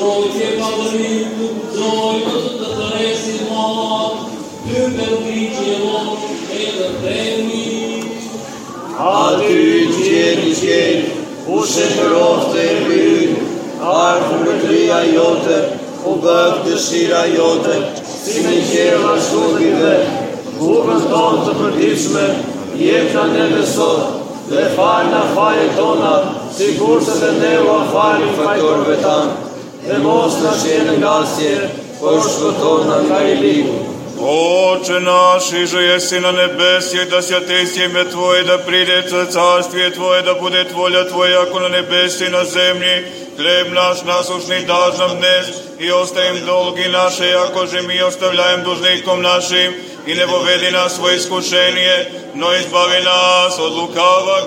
Dojtë qepa dërinë, dojtë të të thërësit ma, për përgjit që e loqë, e dhe përgjit A ty rritë që e një u shëpëroftë e një rritë, jote, u bëkë të jote, si me qerëm a shkundi dhe, gubën tonë të përgjit shme, jetëna neve dhe farë na tona, si kurse dhe neu a farë një faktorëve tanë. miłosz nasz jeden dalsje, pošto to nam najljivu. Oče naš, i že jesi na nebesi, da se atesi ime Tvoje, da pride carstvije Tvoje, da bude volja Tvoja, ako na nebesi na zemlji. Hleb naš Хлеб наш насушний даж нам днес, и оставим долги наши, яко же ми оставляем должником нашим, и не поведи нас во искушение, но избави нас от лукавого.